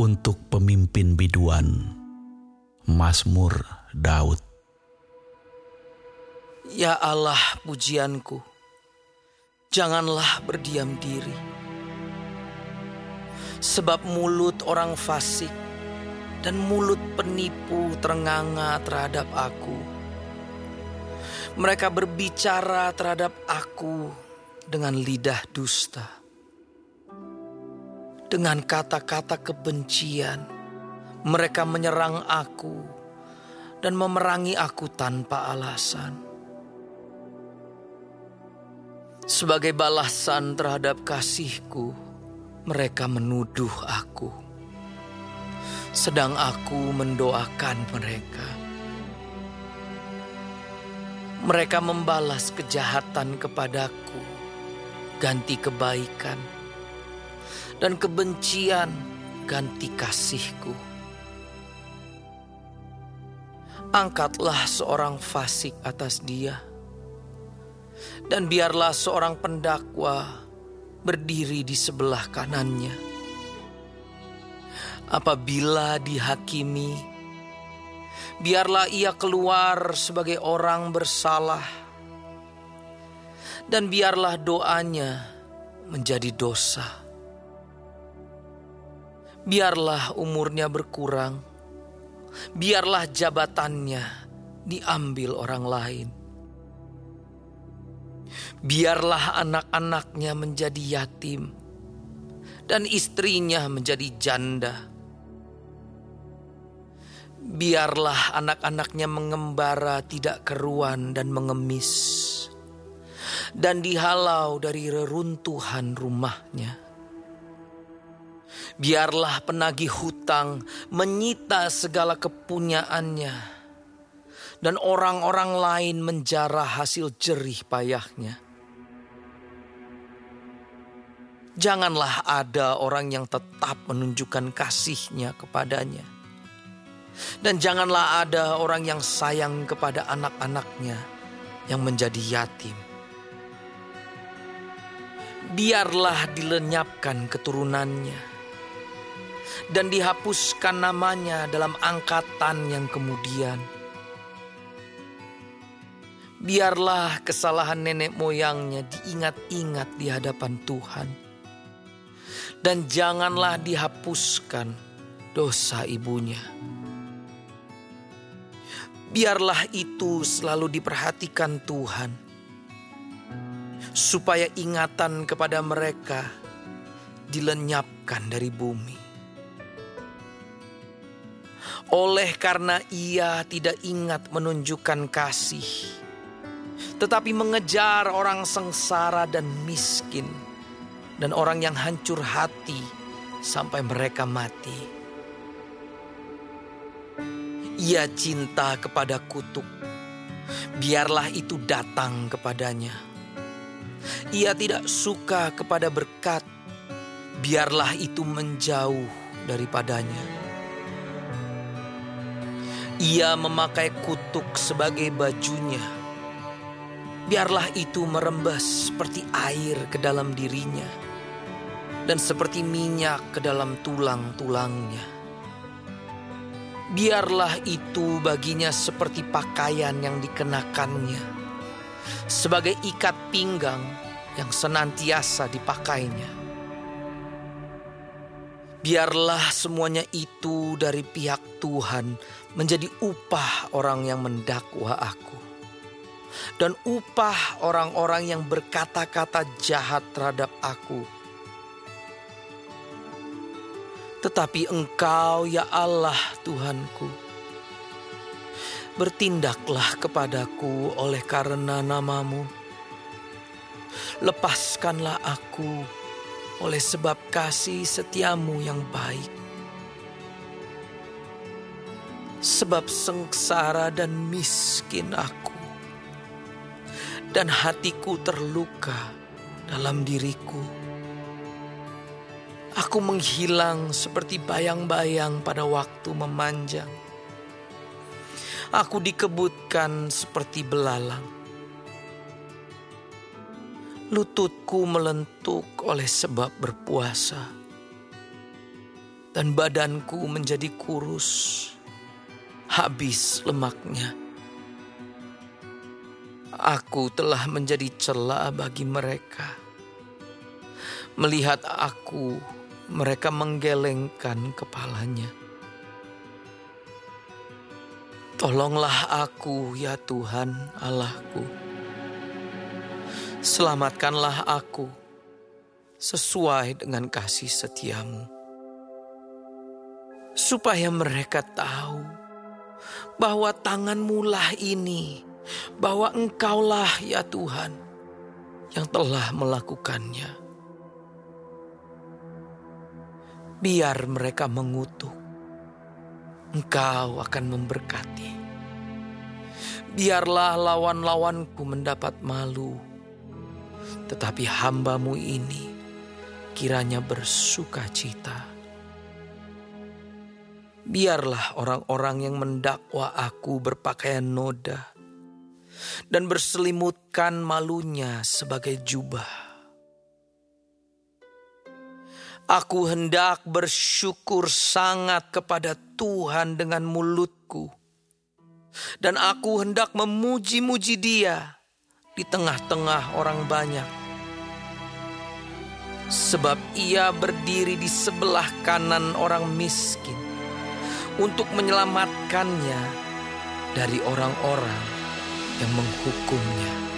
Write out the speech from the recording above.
untuk pemimpin biduan Mazmur Daud. Ya Allah pujianku, janganlah berdiam diri. Sebab mulut orang fasik dan mulut penipu terenganga terhadap aku. Mereka berbicara terhadap aku dengan lidah dusta. Dengan kata-kata kebencian, mereka menyerang aku dan memerangi aku tanpa alasan. Sebagai balasan terhadap kasihku, mereka menuduh aku. Sedang aku mendoakan mereka. Mereka membalas kejahatan kepadaku, ganti kebaikan, dan kebencian ganti kasihku. Angkatlah seorang fasik atas dia, dan biarlah seorang pendakwa berdiri di sebelah kanannya. Apabila dihakimi, biarlah ia keluar sebagai orang bersalah, dan biarlah doanya menjadi dosa. Biarlah umurnya berkurang, biarlah jabatannya diambil orang lain. Biarlah anak-anaknya menjadi yatim dan istrinya menjadi janda. Biarlah anak-anaknya mengembara tidak keruan dan mengemis dan dihalau dari reruntuhan rumahnya. Biarlah penagih hutang menyita segala kepunyaannya dan orang-orang lain menjarah hasil jerih payahnya. Janganlah ada orang yang tetap menunjukkan kasihnya kepadanya. Dan janganlah ada orang yang sayang kepada anak-anaknya yang menjadi yatim. Biarlah dilenyapkan keturunannya dan dihapuskan namanya dalam angkatan yang kemudian. Biarlah kesalahan nenek moyangnya diingat-ingat di hadapan Tuhan. Dan janganlah dihapuskan dosa ibunya. Biarlah itu selalu diperhatikan Tuhan. Supaya ingatan kepada mereka dilenyapkan dari bumi. Oleh karena ia tidak ingat menunjukkan kasih, tetapi mengejar orang sengsara dan miskin, dan orang yang hancur hati sampai mereka mati. Ia cinta kepada kutuk, biarlah itu datang kepadanya. Ia tidak suka kepada berkat, biarlah itu menjauh daripadanya. Ia memakai kutuk sebagai bajunya. Biarlah itu merembas seperti air ke dalam dirinya dan seperti minyak ke dalam tulang-tulangnya. Biarlah itu baginya seperti pakaian yang dikenakannya, sebagai ikat pinggang yang senantiasa dipakainya. Biarlah semuanya itu dari pihak Tuhan menjadi upah orang yang mendakwa aku. Dan upah orang-orang yang berkata-kata jahat terhadap aku. Tetapi engkau ya Allah Tuhanku. Bertindaklah kepadaku oleh karena namamu. Lepaskanlah aku oleh sebab kasih setiamu yang baik. Sebab sengsara dan miskin aku, dan hatiku terluka dalam diriku. Aku menghilang seperti bayang-bayang pada waktu memanjang. Aku dikebutkan seperti belalang lututku melentuk oleh sebab berpuasa. dan badanku menjadi kurus, habis lemaknya. Aku telah menjadi celah bagi mereka. Melihat aku, mereka menggelengkan kepalanya. Tolonglah aku, ya Tuhan Allahku. Selamatkanlah aku sesuai dengan kasih setiamu. Supaya mereka tahu bahwa tanganmu lah ini bahwa Engkaulah ya Tuhan yang telah melakukannya. Biar mereka mengutuk, Engkau akan memberkati. Biarlah lawan-lawanku mendapat malu, tetapi hambamu ini kiranya bersuka cita. Biarlah orang-orang yang mendakwa aku berpakaian noda dan berselimutkan malunya sebagai jubah. Aku hendak bersyukur sangat kepada Tuhan dengan mulutku, dan aku hendak memuji-muji Dia di tengah-tengah orang banyak, sebab Ia berdiri di sebelah kanan orang miskin untuk menyelamatkannya dari orang-orang yang menghukumnya.